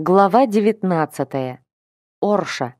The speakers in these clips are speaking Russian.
Глава 19. Орша.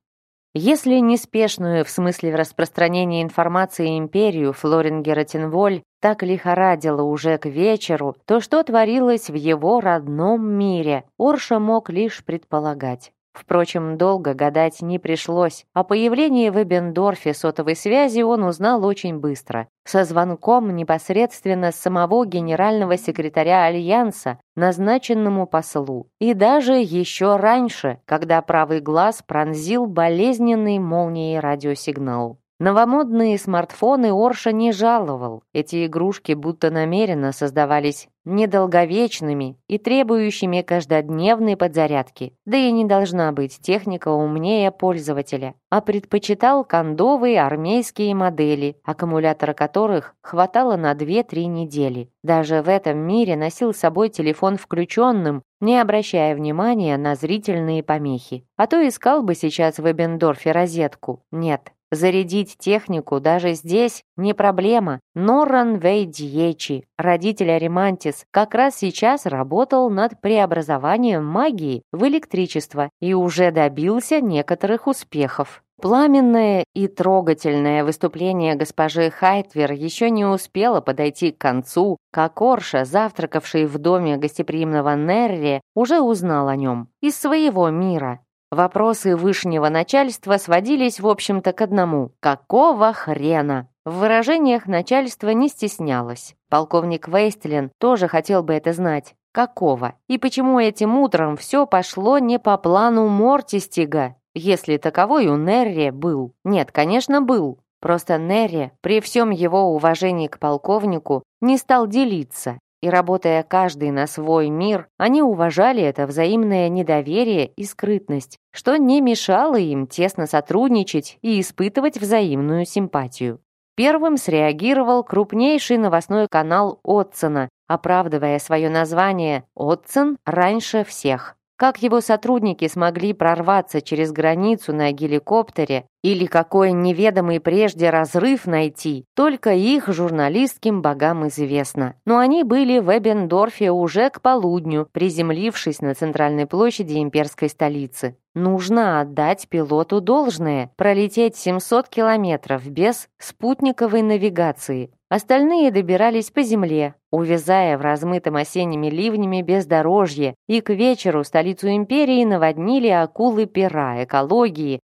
Если неспешную в смысле распространения информации империю Флорингера Тинволь так лихорадило уже к вечеру, то что творилось в его родном мире, Орша мог лишь предполагать. Впрочем, долго гадать не пришлось. О появлении в Эбендорфе сотовой связи он узнал очень быстро. Со звонком непосредственно самого генерального секретаря Альянса, назначенному послу. И даже еще раньше, когда правый глаз пронзил болезненный молнией радиосигнал. Новомодные смартфоны Орша не жаловал. Эти игрушки будто намеренно создавались недолговечными и требующими каждодневной подзарядки. Да и не должна быть техника умнее пользователя, а предпочитал кондовые армейские модели, аккумулятора которых хватало на 2-3 недели. Даже в этом мире носил с собой телефон включенным, не обращая внимания на зрительные помехи. А то искал бы сейчас в Эбендорфе розетку. Нет, Зарядить технику даже здесь не проблема. Норран Вейдьечи, родитель Аримантис, как раз сейчас работал над преобразованием магии в электричество и уже добился некоторых успехов. Пламенное и трогательное выступление госпожи Хайтвер еще не успело подойти к концу, как Орша, завтракавший в доме гостеприимного Нерри, уже узнал о нем из своего мира. Вопросы вышнего начальства сводились, в общем-то, к одному. Какого хрена? В выражениях начальство не стеснялось. Полковник Вейстлин тоже хотел бы это знать. Какого? И почему этим утром все пошло не по плану Мортистига, если таковой у Нерри был? Нет, конечно, был. Просто Нерри, при всем его уважении к полковнику, не стал делиться и работая каждый на свой мир, они уважали это взаимное недоверие и скрытность, что не мешало им тесно сотрудничать и испытывать взаимную симпатию. Первым среагировал крупнейший новостной канал Отсона, оправдывая свое название «Отсон раньше всех». Как его сотрудники смогли прорваться через границу на геликоптере или какой неведомый прежде разрыв найти, только их журналистским богам известно. Но они были в Эбендорфе уже к полудню, приземлившись на центральной площади имперской столицы. Нужно отдать пилоту должное, пролететь 700 километров без спутниковой навигации. Остальные добирались по земле, увязая в размытом осенними ливнями бездорожье, и к вечеру столицу империи наводнили акулы пера, экологи,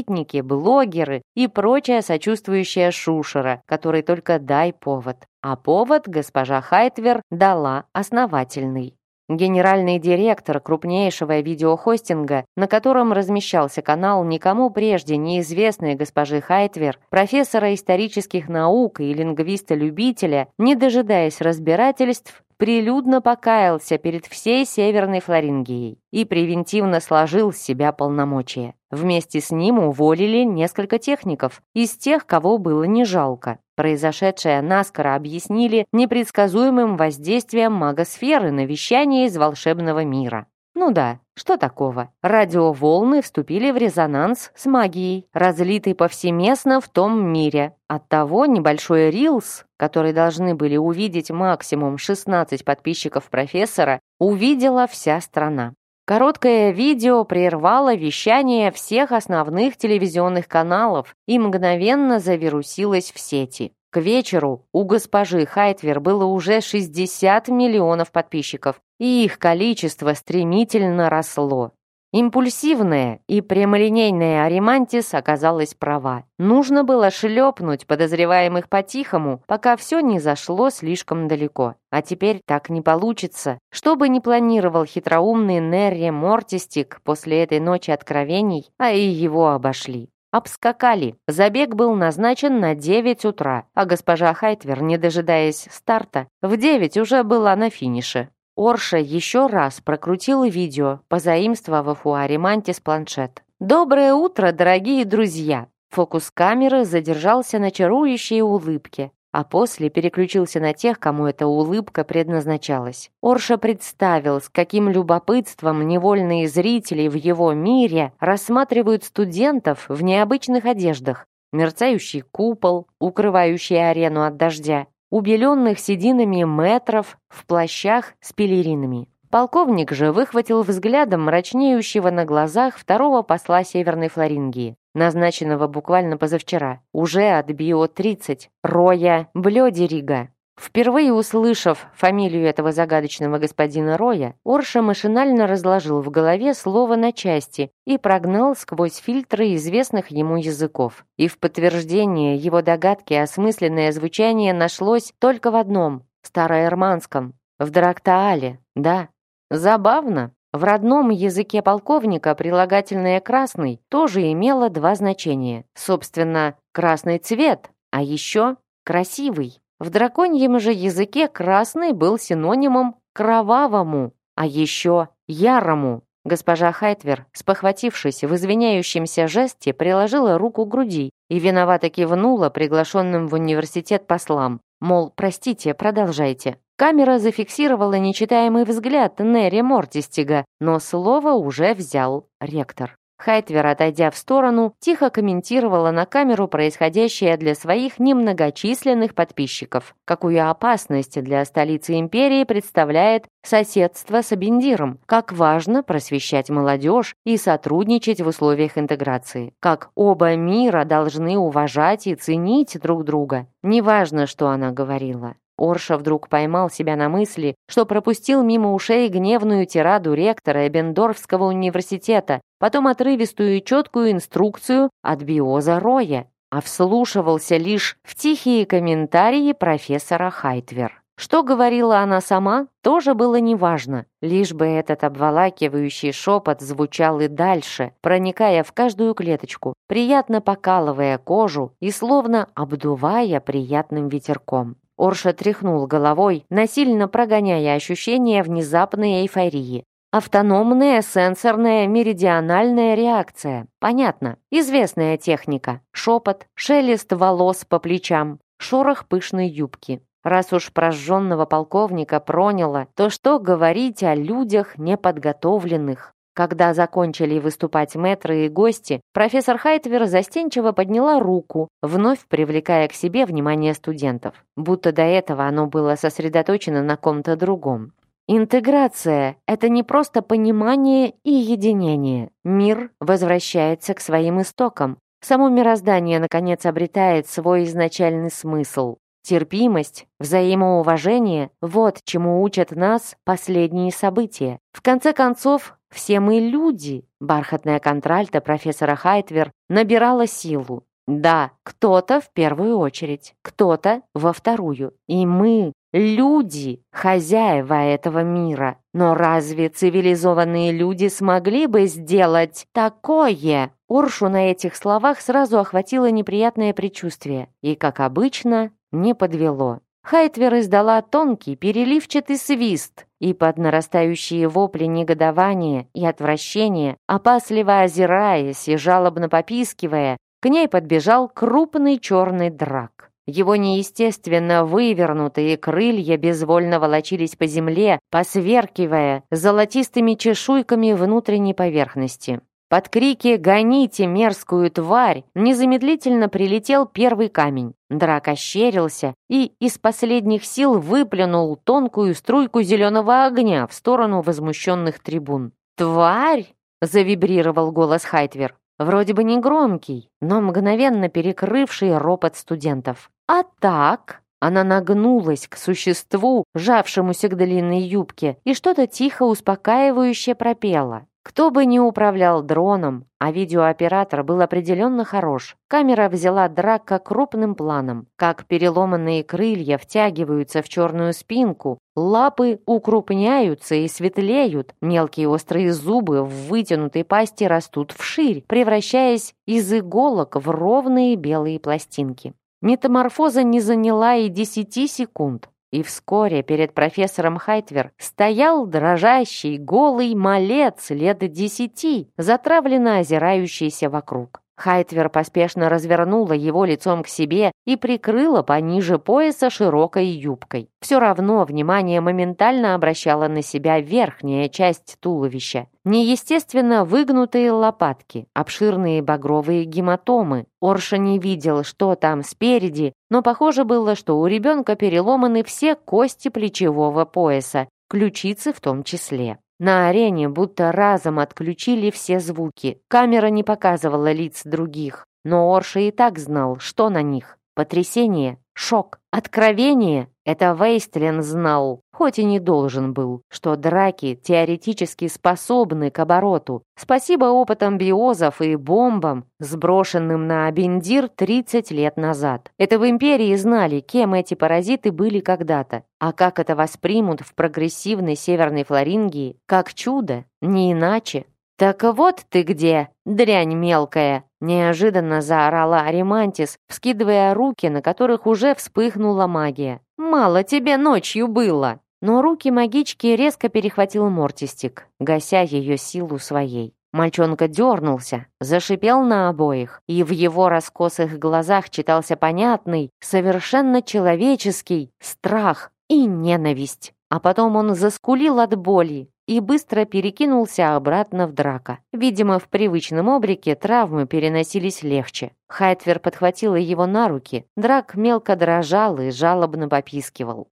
зоозащитники, блогеры и прочая сочувствующая шушера, которой только дай повод. А повод госпожа Хайтвер дала основательный. Генеральный директор крупнейшего видеохостинга, на котором размещался канал никому прежде неизвестной госпожи Хайтвер, профессора исторических наук и лингвиста-любителя, не дожидаясь разбирательств, прилюдно покаялся перед всей Северной Флорингией и превентивно сложил с себя полномочия. Вместе с ним уволили несколько техников, из тех, кого было не жалко. Произошедшее наскоро объяснили непредсказуемым воздействием магосферы на вещание из волшебного мира. Ну да, что такого? Радиоволны вступили в резонанс с магией, разлитой повсеместно в том мире. Оттого небольшой рилс, который должны были увидеть максимум 16 подписчиков профессора, увидела вся страна. Короткое видео прервало вещание всех основных телевизионных каналов и мгновенно завирусилось в сети. К вечеру у госпожи Хайтвер было уже 60 миллионов подписчиков, и их количество стремительно росло. Импульсивная и прямолинейная Аримантис оказалась права. Нужно было шлепнуть подозреваемых по-тихому, пока все не зашло слишком далеко. А теперь так не получится. Что бы ни планировал хитроумный Нерри Мортистик после этой ночи откровений, а и его обошли. Обскакали. Забег был назначен на 9 утра, а госпожа Хайтвер, не дожидаясь старта, в 9 уже была на финише. Орша еще раз прокрутила видео, позаимствовав у Аримантис планшет. «Доброе утро, дорогие друзья!» Фокус камеры задержался на чарующей улыбке а после переключился на тех, кому эта улыбка предназначалась. Орша представил, с каким любопытством невольные зрители в его мире рассматривают студентов в необычных одеждах, мерцающий купол, укрывающий арену от дождя, убеленных сединами метров в плащах с пелеринами. Полковник же выхватил взглядом мрачнеющего на глазах второго посла Северной Флорингии, назначенного буквально позавчера, уже от Био-30, Роя Блёдерига. Впервые услышав фамилию этого загадочного господина Роя, Орша машинально разложил в голове слово на части и прогнал сквозь фильтры известных ему языков. И в подтверждение его догадки осмысленное звучание нашлось только в одном – староэрманском, в Драктаале, да. Забавно. В родном языке полковника прилагательное «красный» тоже имело два значения. Собственно, красный цвет, а еще красивый. В драконьем же языке красный был синонимом кровавому, а еще ярому. Госпожа Хайтвер, спохватившись в извиняющемся жесте, приложила руку к груди и виновато кивнула приглашенным в университет послам. Мол, простите, продолжайте. Камера зафиксировала нечитаемый взгляд Нерри Мортистига, но слово уже взял ректор. Хайтвер, отойдя в сторону, тихо комментировала на камеру происходящее для своих немногочисленных подписчиков. Какую опасность для столицы империи представляет соседство с Абендиром, как важно просвещать молодежь и сотрудничать в условиях интеграции, как оба мира должны уважать и ценить друг друга. Неважно, что она говорила. Орша вдруг поймал себя на мысли, что пропустил мимо ушей гневную тираду ректора Эбендорфского университета, потом отрывистую и четкую инструкцию от биоза Роя, а вслушивался лишь в тихие комментарии профессора Хайтвер. Что говорила она сама, тоже было неважно, лишь бы этот обволакивающий шепот звучал и дальше, проникая в каждую клеточку, приятно покалывая кожу и словно обдувая приятным ветерком. Орша тряхнул головой, насильно прогоняя ощущение внезапной эйфории. Автономная сенсорная меридиональная реакция. Понятно. Известная техника. Шепот, шелест волос по плечам, шорох пышной юбки. Раз уж прожженного полковника проняло, то что говорить о людях неподготовленных? Когда закончили выступать мэтры и гости, профессор Хайтвер застенчиво подняла руку, вновь привлекая к себе внимание студентов, будто до этого оно было сосредоточено на ком-то другом. Интеграция — это не просто понимание и единение. Мир возвращается к своим истокам. Само мироздание, наконец, обретает свой изначальный смысл. Терпимость, взаимоуважение — вот чему учат нас последние события. В конце концов, все мы люди. Бархатная контральта профессора Хайтвер набирала силу. Да, кто-то в первую очередь, кто-то во вторую. И мы, люди, хозяева этого мира. Но разве цивилизованные люди смогли бы сделать такое? Оршу на этих словах сразу охватило неприятное предчувствие. И, как обычно, не подвело. Хайтвер издала тонкий, переливчатый свист, и под нарастающие вопли негодования и отвращения, опасливо озираясь и жалобно попискивая, к ней подбежал крупный черный драк. Его неестественно вывернутые крылья безвольно волочились по земле, посверкивая золотистыми чешуйками внутренней поверхности. Под крики «Гоните мерзкую тварь!» незамедлительно прилетел первый камень. Драк ощерился и из последних сил выплюнул тонкую струйку зеленого огня в сторону возмущенных трибун. «Тварь!» — завибрировал голос Хайтвер. Вроде бы не громкий, но мгновенно перекрывший ропот студентов. «А так?» Она нагнулась к существу, жавшемуся к длинной юбке, и что-то тихо успокаивающе пропела. Кто бы ни управлял дроном, а видеооператор был определенно хорош, камера взяла Драка крупным планом, как переломанные крылья втягиваются в черную спинку, лапы укрупняются и светлеют, мелкие острые зубы в вытянутой пасти растут вширь, превращаясь из иголок в ровные белые пластинки. Метаморфоза не заняла и десяти секунд. И вскоре перед профессором Хайтвер стоял дрожащий, голый малец лет десяти, затравленно озирающийся вокруг. Хайтвер поспешно развернула его лицом к себе и прикрыла пониже пояса широкой юбкой. Все равно внимание моментально обращала на себя верхняя часть туловища. Неестественно выгнутые лопатки, обширные багровые гематомы. Орша не видел, что там спереди, но похоже было, что у ребенка переломаны все кости плечевого пояса, ключицы в том числе. На арене будто разом отключили все звуки. Камера не показывала лиц других, но Орша и так знал, что на них. Потрясение, шок, откровение. Это Вейстлин знал, хоть и не должен был, что драки теоретически способны к обороту. Спасибо опытам биозов и бомбам, сброшенным на Абендир 30 лет назад. Это в Империи знали, кем эти паразиты были когда-то. А как это воспримут в прогрессивной Северной Флорингии? Как чудо? Не иначе. «Так вот ты где, дрянь мелкая!» Неожиданно заорала Аримантис, вскидывая руки, на которых уже вспыхнула магия. «Мало тебе ночью было!» Но руки магички резко перехватил Мортистик, гася ее силу своей. Мальчонка дернулся, зашипел на обоих, и в его раскосых глазах читался понятный, совершенно человеческий страх и ненависть. А потом он заскулил от боли, и быстро перекинулся обратно в драка. Видимо, в привычном облике травмы переносились легче. Хайтвер подхватила его на руки. Драк мелко дрожал и жалобно попискивал.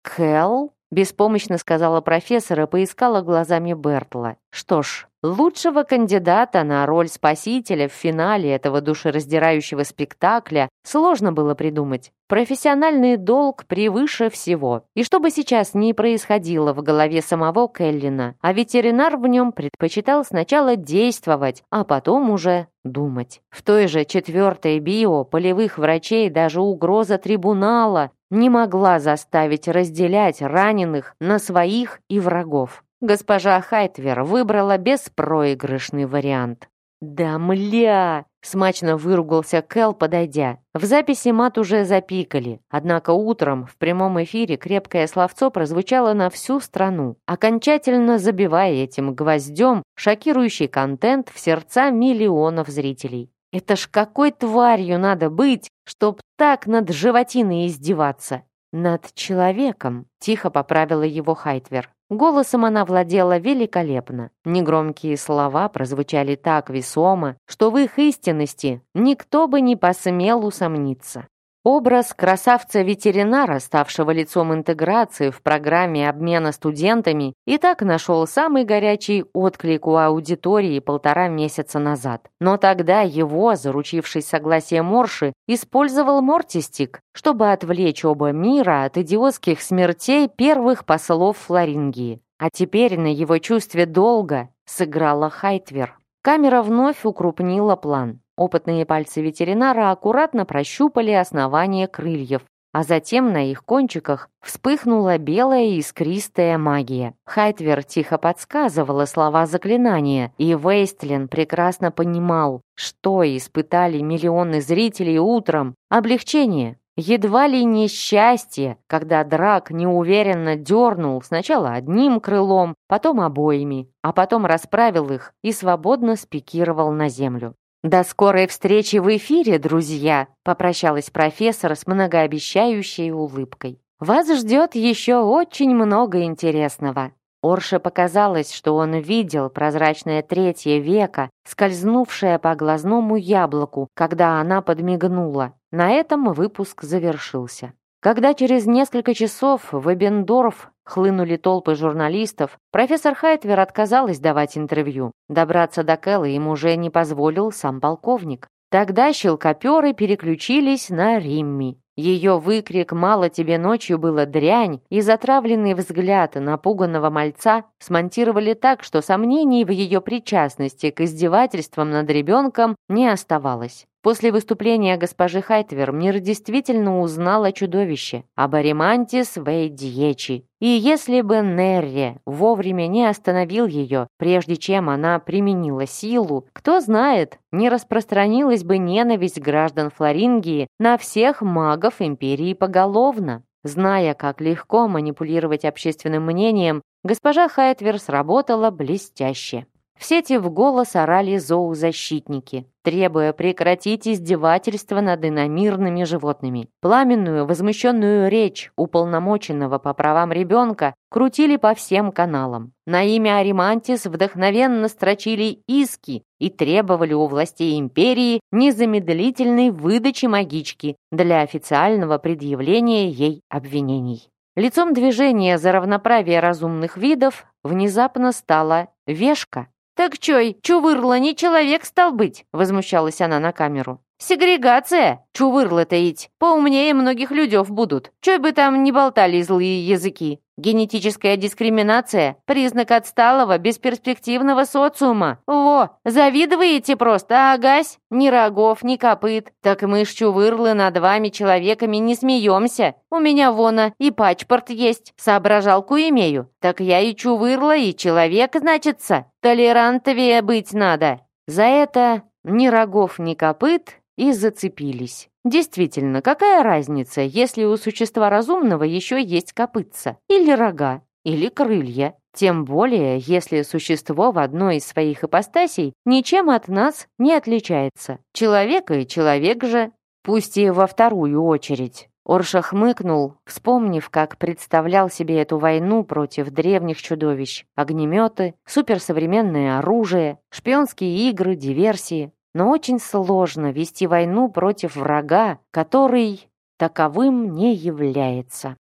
«Кэл?» — беспомощно сказала профессор и поискала глазами Бертла. «Что ж, Лучшего кандидата на роль спасителя в финале этого душераздирающего спектакля сложно было придумать. Профессиональный долг превыше всего. И что бы сейчас ни происходило в голове самого Келлина, а ветеринар в нем предпочитал сначала действовать, а потом уже думать. В той же четвертой био полевых врачей даже угроза трибунала не могла заставить разделять раненых на своих и врагов госпожа Хайтвер выбрала беспроигрышный вариант. «Да мля!» — смачно выругался Кэл, подойдя. В записи мат уже запикали, однако утром в прямом эфире крепкое словцо прозвучало на всю страну, окончательно забивая этим гвоздем шокирующий контент в сердца миллионов зрителей. Это ж какой тварью надо быть, чтоб так над животиной издеваться? Над человеком, тихо поправила его Хайтвер. Голосом она владела великолепно. Негромкие слова прозвучали так весомо, что в их истинности никто бы не посмел усомниться. Образ красавца-ветеринара, ставшего лицом интеграции в программе обмена студентами, и так нашел самый горячий отклик у аудитории полтора месяца назад. Но тогда его, заручившись согласие Морши, использовал Мортистик, чтобы отвлечь оба мира от идиотских смертей первых послов Флорингии. А теперь на его чувстве долга сыграла Хайтвер. Камера вновь укрупнила план. Опытные пальцы ветеринара аккуратно прощупали основание крыльев, а затем на их кончиках вспыхнула белая искристая магия. Хайтвер тихо подсказывала слова заклинания, и Вейстлин прекрасно понимал, что испытали миллионы зрителей утром. Облегчение, едва ли не счастье, когда Драк неуверенно дернул сначала одним крылом, потом обоими, а потом расправил их и свободно спикировал на землю. «До скорой встречи в эфире, друзья!» — попрощалась профессор с многообещающей улыбкой. «Вас ждет еще очень много интересного». Орше показалось, что он видел прозрачное третье веко, скользнувшее по глазному яблоку, когда она подмигнула. На этом выпуск завершился. Когда через несколько часов в Эбендорф Хлынули толпы журналистов. Профессор Хайтвер отказалась давать интервью. Добраться до Кэлла им уже не позволил сам полковник. Тогда щелкоперы переключились на Римми. Ее выкрик «Мало тебе ночью было дрянь» и затравленный взгляд напуганного мальца смонтировали так, что сомнений в ее причастности к издевательствам над ребенком не оставалось. После выступления госпожи Хайтвер мир действительно узнал о чудовище, об Аримантис Вейдьечи. И если бы Нерри вовремя не остановил ее, прежде чем она применила силу, кто знает, не распространилась бы ненависть граждан Флорингии на всех магов империи поголовно. Зная, как легко манипулировать общественным мнением, госпожа Хайтвер сработала блестяще. В сети в голос орали зоозащитники, требуя прекратить издевательство над иномирными животными. Пламенную, возмущенную речь уполномоченного по правам ребенка крутили по всем каналам. На имя Аримантис вдохновенно строчили иски и требовали у властей империи незамедлительной выдачи магички для официального предъявления ей обвинений. Лицом движения за равноправие разумных видов внезапно стала вешка. «Так чой, чувырла не человек стал быть?» возмущалась она на камеру. «Сегрегация! Чувырлы-то ить! Поумнее многих людев будут. Чой бы там не болтали злые языки!» Генетическая дискриминация – признак отсталого, бесперспективного социума. Во, завидуете просто, агась? Ни рогов, ни копыт. Так мы ж чувырлы над вами человеками не смеемся. У меня вона и пачпорт есть, соображалку имею. Так я и чувырла, и человек, значится. Толерантовее быть надо. За это ни рогов, ни копыт и зацепились. Действительно, какая разница, если у существа разумного еще есть копытца, или рога, или крылья? Тем более, если существо в одной из своих ипостасей ничем от нас не отличается. Человек и человек же, пусть и во вторую очередь. Орша хмыкнул, вспомнив, как представлял себе эту войну против древних чудовищ. Огнеметы, суперсовременное оружие, шпионские игры, диверсии но очень сложно вести войну против врага, который таковым не является.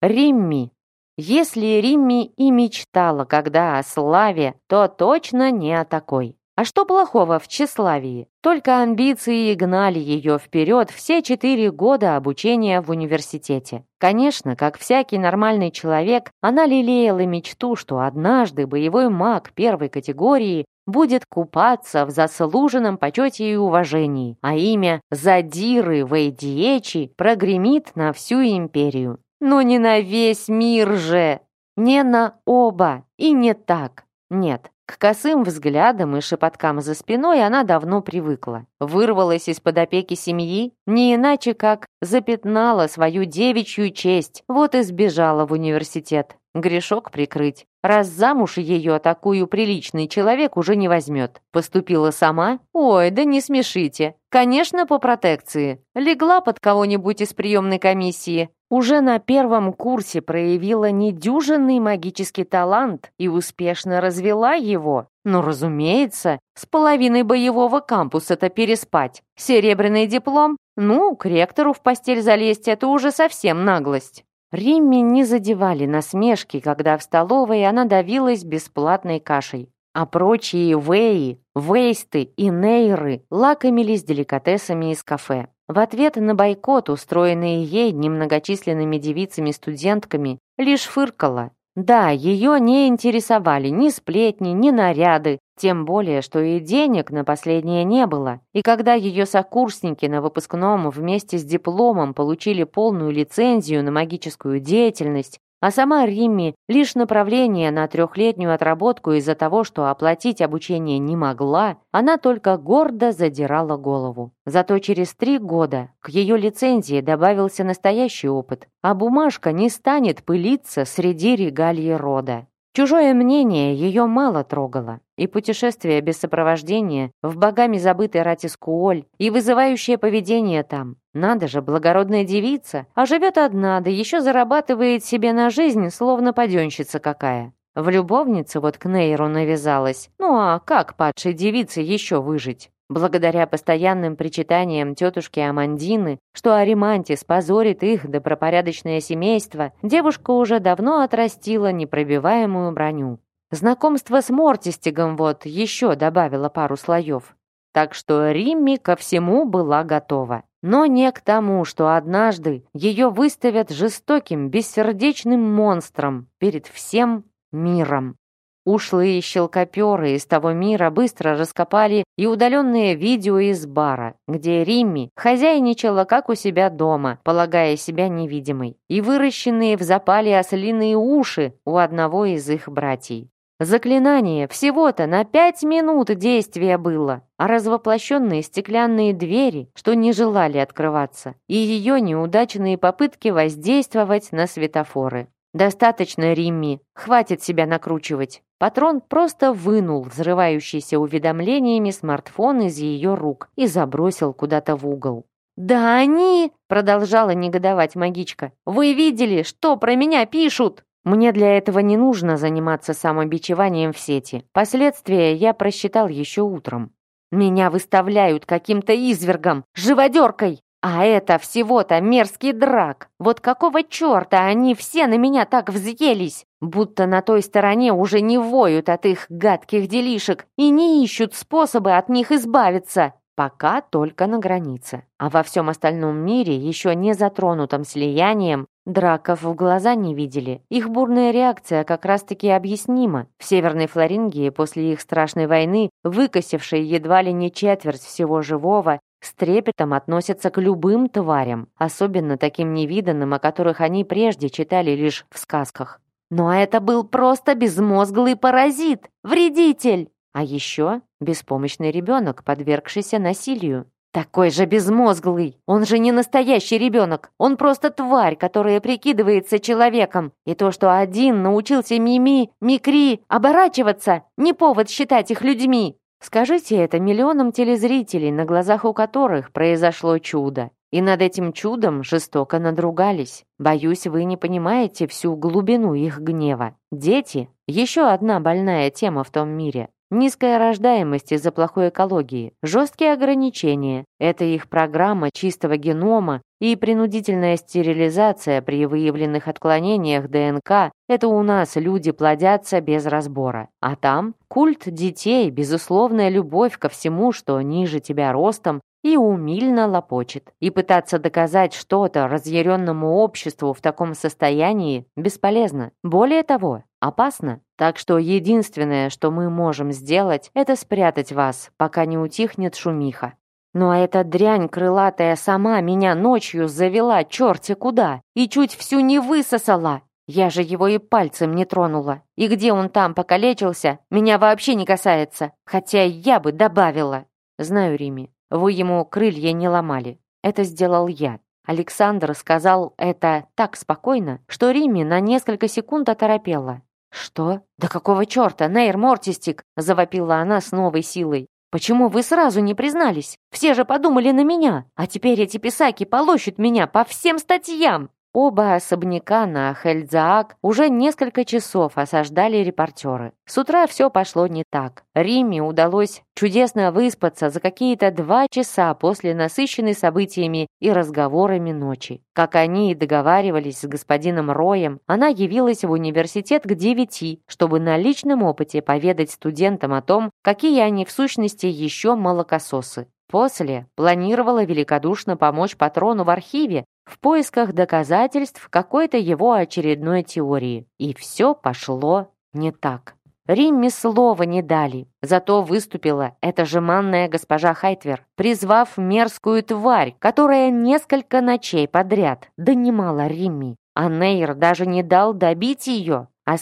Римми. Если Римми и мечтала когда о славе, то точно не о такой. А что плохого в тщеславии? Только амбиции гнали ее вперед все четыре года обучения в университете. Конечно, как всякий нормальный человек, она лелеяла мечту, что однажды боевой маг первой категории будет купаться в заслуженном почете и уважении, а имя Задиры Вейдиечи прогремит на всю империю. Но не на весь мир же! Не на оба и не так. Нет, к косым взглядам и шепоткам за спиной она давно привыкла. Вырвалась из-под опеки семьи, не иначе как запятнала свою девичью честь, вот и сбежала в университет. Грешок прикрыть. Раз замуж ее такую приличный человек уже не возьмет. Поступила сама? Ой, да не смешите. Конечно, по протекции. Легла под кого-нибудь из приемной комиссии. Уже на первом курсе проявила недюжинный магический талант и успешно развела его. Ну, разумеется, с половиной боевого кампуса-то переспать. Серебряный диплом? Ну, к ректору в постель залезть – это уже совсем наглость. Римми не задевали насмешки, когда в столовой она давилась бесплатной кашей. А прочие веи, вейсты и нейры лакомились деликатесами из кафе. В ответ на бойкот, устроенный ей немногочисленными девицами-студентками, лишь фыркала. Да, ее не интересовали ни сплетни, ни наряды, тем более, что и денег на последнее не было. И когда ее сокурсники на выпускном вместе с дипломом получили полную лицензию на магическую деятельность, а сама Римми лишь направление на трехлетнюю отработку из-за того, что оплатить обучение не могла, она только гордо задирала голову. Зато через три года к ее лицензии добавился настоящий опыт, а бумажка не станет пылиться среди регалий рода. Чужое мнение ее мало трогало, и путешествие без сопровождения в богами забытый Ратискуоль, и вызывающее поведение там. Надо же, благородная девица, а живет одна, да еще зарабатывает себе на жизнь, словно паденщица какая. В любовнице вот к Нейру навязалась. Ну а как падшей девице еще выжить? Благодаря постоянным причитаниям тетушки Амандины, что Аримантис позорит их добропорядочное семейство, девушка уже давно отрастила непробиваемую броню. Знакомство с Мортистигом вот еще добавило пару слоев. Так что Римми ко всему была готова. Но не к тому, что однажды ее выставят жестоким, бессердечным монстром перед всем миром. Ушлые щелкоперы из того мира быстро раскопали и удаленные видео из бара, где Римми хозяйничала как у себя дома, полагая себя невидимой, и выращенные в запале ослиные уши у одного из их братьев. Заклинание всего-то на пять минут действия было, а развоплощенные стеклянные двери, что не желали открываться, и ее неудачные попытки воздействовать на светофоры. «Достаточно, Римми, хватит себя накручивать». Патрон просто вынул взрывающийся уведомлениями смартфон из ее рук и забросил куда-то в угол. «Да они!» — продолжала негодовать магичка. «Вы видели, что про меня пишут?» Мне для этого не нужно заниматься самобичеванием в сети. Последствия я просчитал еще утром. Меня выставляют каким-то извергом, живодеркой. А это всего-то мерзкий драк. Вот какого черта они все на меня так взъелись? Будто на той стороне уже не воют от их гадких делишек и не ищут способы от них избавиться. Пока только на границе. А во всем остальном мире, еще не затронутом слиянием, драков в глаза не видели. Их бурная реакция как раз-таки объяснима. В Северной Флорингии после их страшной войны, выкосившей едва ли не четверть всего живого, с трепетом относятся к любым тварям, особенно таким невиданным, о которых они прежде читали лишь в сказках. Но это был просто безмозглый паразит, вредитель. А еще беспомощный ребенок, подвергшийся насилию. Такой же безмозглый. Он же не настоящий ребенок. Он просто тварь, которая прикидывается человеком. И то, что один научился мими, микри, оборачиваться, не повод считать их людьми. Скажите это миллионам телезрителей, на глазах у которых произошло чудо. И над этим чудом жестоко надругались. Боюсь, вы не понимаете всю глубину их гнева. Дети – еще одна больная тема в том мире. Низкая рождаемость из-за плохой экологии, жесткие ограничения – это их программа чистого генома и принудительная стерилизация при выявленных отклонениях ДНК – это у нас люди плодятся без разбора. А там культ детей, безусловная любовь ко всему, что ниже тебя ростом, и умильно лопочет. И пытаться доказать что-то разъяренному обществу в таком состоянии бесполезно. Более того, опасно. Так что единственное, что мы можем сделать, это спрятать вас, пока не утихнет шумиха. Ну а эта дрянь крылатая сама меня ночью завела черти куда и чуть всю не высосала. Я же его и пальцем не тронула. И где он там покалечился, меня вообще не касается. Хотя я бы добавила. Знаю, Рими, вы ему крылья не ломали. Это сделал я. Александр сказал это так спокойно, что Риме на несколько секунд оторопела. «Что? Да какого черта, Нейр Мортистик?» — завопила она с новой силой. «Почему вы сразу не признались? Все же подумали на меня, а теперь эти писаки полощут меня по всем статьям!» Оба особняка на Хельдзаак уже несколько часов осаждали репортеры. С утра все пошло не так. Риме удалось чудесно выспаться за какие-то два часа после насыщенной событиями и разговорами ночи. Как они и договаривались с господином Роем, она явилась в университет к девяти, чтобы на личном опыте поведать студентам о том, какие они в сущности еще молокососы. После планировала великодушно помочь патрону в архиве в поисках доказательств какой-то его очередной теории. И все пошло не так. Римме слова не дали, зато выступила эта жеманная госпожа Хайтвер, призвав мерзкую тварь, которая несколько ночей подряд донимала Римми. А Нейр даже не дал добить ее, а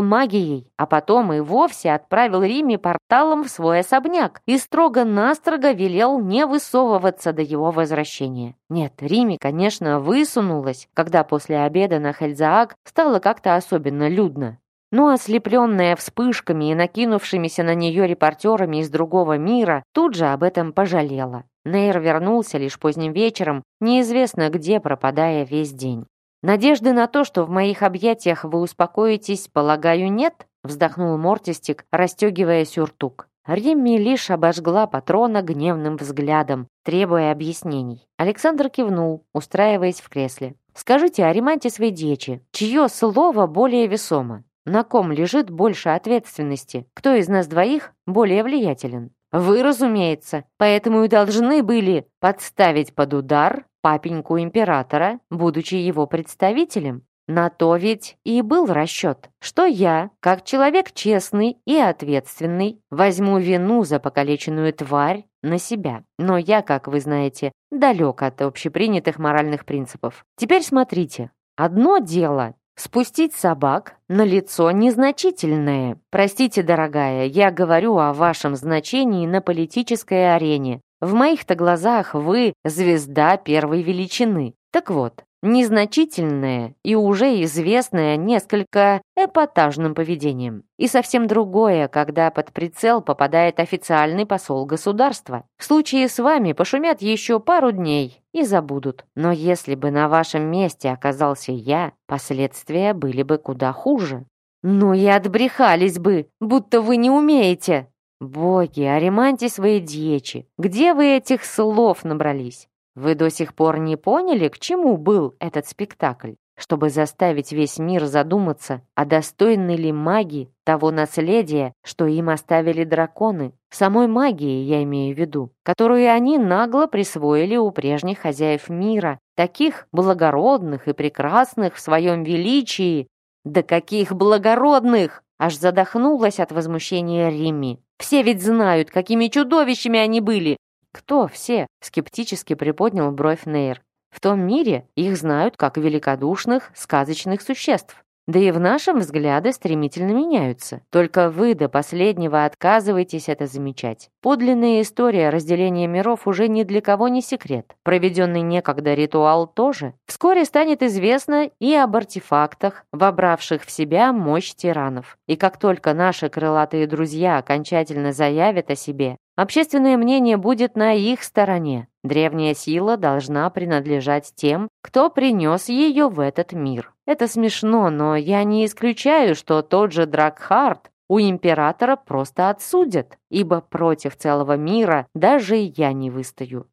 магией, а потом и вовсе отправил Риме порталом в свой особняк и строго-настрого велел не высовываться до его возвращения. Нет, Риме, конечно, высунулась, когда после обеда на Хельзаак стало как-то особенно людно. Но ослепленная вспышками и накинувшимися на нее репортерами из другого мира, тут же об этом пожалела. Нейр вернулся лишь поздним вечером, неизвестно где, пропадая весь день. «Надежды на то, что в моих объятиях вы успокоитесь, полагаю, нет?» вздохнул Мортистик, расстегивая сюртук. Римми лишь обожгла патрона гневным взглядом, требуя объяснений. Александр кивнул, устраиваясь в кресле. «Скажите о ремонте своей дечи. Чье слово более весомо? На ком лежит больше ответственности? Кто из нас двоих более влиятелен?» «Вы, разумеется. Поэтому и должны были подставить под удар папеньку императора, будучи его представителем. На то ведь и был расчет, что я, как человек честный и ответственный, возьму вину за покалеченную тварь на себя. Но я, как вы знаете, далек от общепринятых моральных принципов. Теперь смотрите. Одно дело Спустить собак на лицо незначительное. Простите, дорогая, я говорю о вашем значении на политической арене. В моих-то глазах вы звезда первой величины. Так вот, незначительное и уже известное несколько эпатажным поведением. И совсем другое, когда под прицел попадает официальный посол государства. В случае с вами пошумят еще пару дней и забудут. Но если бы на вашем месте оказался я, последствия были бы куда хуже. Ну и отбрехались бы, будто вы не умеете. Боги, ореманьте свои дьечи. Где вы этих слов набрались? Вы до сих пор не поняли, к чему был этот спектакль? Чтобы заставить весь мир задуматься, а достойны ли маги того наследия, что им оставили драконы, самой магии я имею в виду, которую они нагло присвоили у прежних хозяев мира, таких благородных и прекрасных в своем величии. Да каких благородных! Аж задохнулась от возмущения Римми. Все ведь знают, какими чудовищами они были. Кто все? Скептически приподнял бровь Нейр. В том мире их знают как великодушных, сказочных существ. Да и в нашем взгляды стремительно меняются. Только вы до последнего отказываетесь это замечать. Подлинная история разделения миров уже ни для кого не секрет. Проведенный некогда ритуал тоже. Вскоре станет известно и об артефактах, вобравших в себя мощь тиранов. И как только наши крылатые друзья окончательно заявят о себе, Общественное мнение будет на их стороне. Древняя сила должна принадлежать тем, кто принес ее в этот мир. Это смешно, но я не исключаю, что тот же Дракхарт у императора просто отсудят, ибо против целого мира даже я не выстою.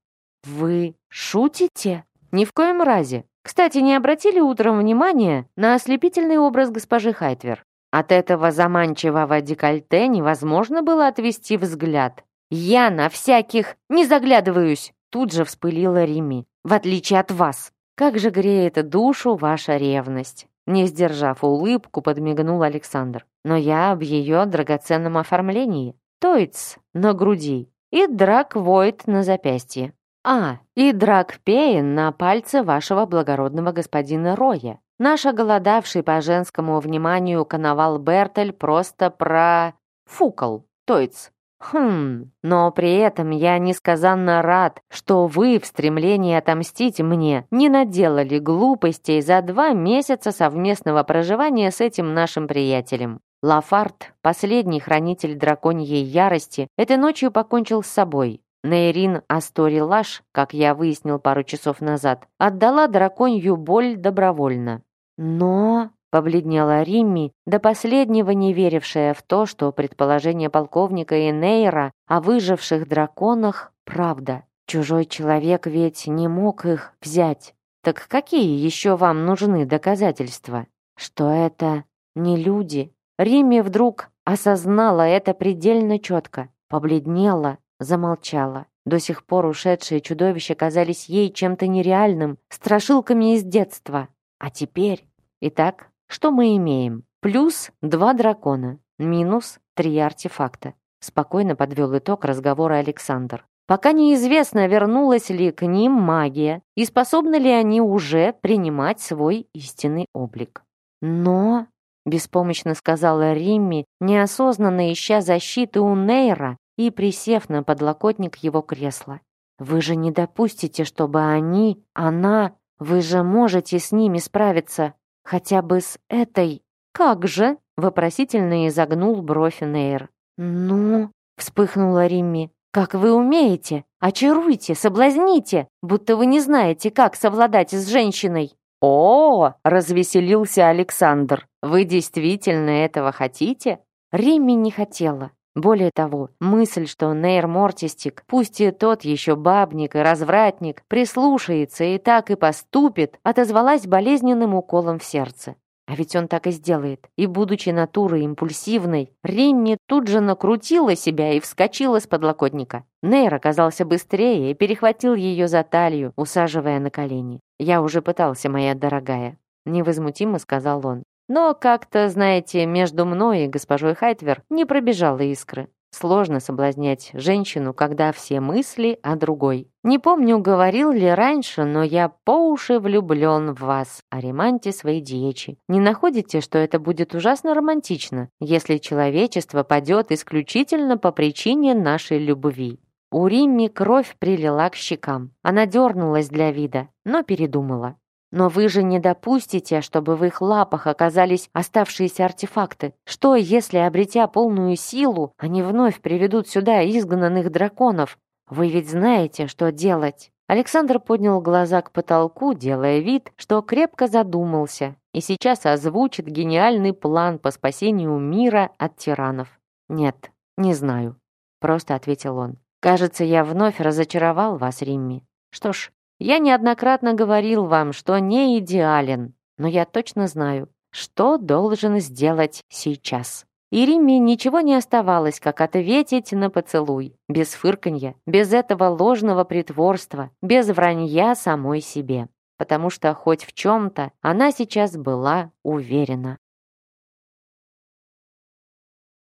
Вы шутите? Ни в коем разе. Кстати, не обратили утром внимания на ослепительный образ госпожи Хайтвер? От этого заманчивого декольте невозможно было отвести взгляд. «Я на всяких не заглядываюсь!» Тут же вспылила Рими. «В отличие от вас! Как же греет душу ваша ревность!» Не сдержав улыбку, подмигнул Александр. «Но я об ее драгоценном оформлении. Тойц на груди и драк Войт на запястье. А, и драк Пейн на пальце вашего благородного господина Роя. Наш оголодавший по женскому вниманию коновал Бертель просто про... фукал. Тойц, Хм, но при этом я несказанно рад, что вы в стремлении отомстить мне не наделали глупостей за два месяца совместного проживания с этим нашим приятелем. Лафарт, последний хранитель драконьей ярости, этой ночью покончил с собой. Нейрин Астори Лаш, как я выяснил пару часов назад, отдала драконью боль добровольно. Но Побледнела Римми, до последнего не верившая в то, что предположение полковника и Нейра о выживших драконах – правда. Чужой человек ведь не мог их взять. Так какие еще вам нужны доказательства? Что это не люди? Римми вдруг осознала это предельно четко, побледнела, замолчала. До сих пор ушедшие чудовища казались ей чем-то нереальным, страшилками из детства. А теперь... Итак, что мы имеем? Плюс два дракона, минус три артефакта. Спокойно подвел итог разговора Александр. Пока неизвестно, вернулась ли к ним магия и способны ли они уже принимать свой истинный облик. Но, беспомощно сказала Римми, неосознанно ища защиты у Нейра и присев на подлокотник его кресла. «Вы же не допустите, чтобы они, она, вы же можете с ними справиться Хотя бы с этой. Как же? Вопросительно изогнул бровь Нейр. Ну, вспыхнула Римми. Как вы умеете? Очаруйте, соблазните, будто вы не знаете, как совладать с женщиной. О, развеселился Александр. Вы действительно этого хотите? Римми не хотела. Более того, мысль, что Нейр Мортистик, пусть и тот еще бабник и развратник, прислушается и так и поступит, отозвалась болезненным уколом в сердце. А ведь он так и сделает. И, будучи натурой импульсивной, Римми тут же накрутила себя и вскочила с подлокотника. Нейр оказался быстрее и перехватил ее за талию, усаживая на колени. «Я уже пытался, моя дорогая», — невозмутимо сказал он. Но как-то, знаете, между мной и госпожой Хайтвер не пробежала искры. Сложно соблазнять женщину, когда все мысли о другой. Не помню, говорил ли раньше, но я по уши влюблен в вас, Ариманте своей дьечи. Не находите, что это будет ужасно романтично, если человечество падет исключительно по причине нашей любви? У Римми кровь прилила к щекам. Она дернулась для вида, но передумала. Но вы же не допустите, чтобы в их лапах оказались оставшиеся артефакты. Что, если, обретя полную силу, они вновь приведут сюда изгнанных драконов? Вы ведь знаете, что делать. Александр поднял глаза к потолку, делая вид, что крепко задумался и сейчас озвучит гениальный план по спасению мира от тиранов. «Нет, не знаю», — просто ответил он. «Кажется, я вновь разочаровал вас, Римми. Что ж, Я неоднократно говорил вам, что не идеален, но я точно знаю, что должен сделать сейчас. И Римме ничего не оставалось, как ответить на поцелуй, без фырканья, без этого ложного притворства, без вранья самой себе. Потому что хоть в чем-то она сейчас была уверена.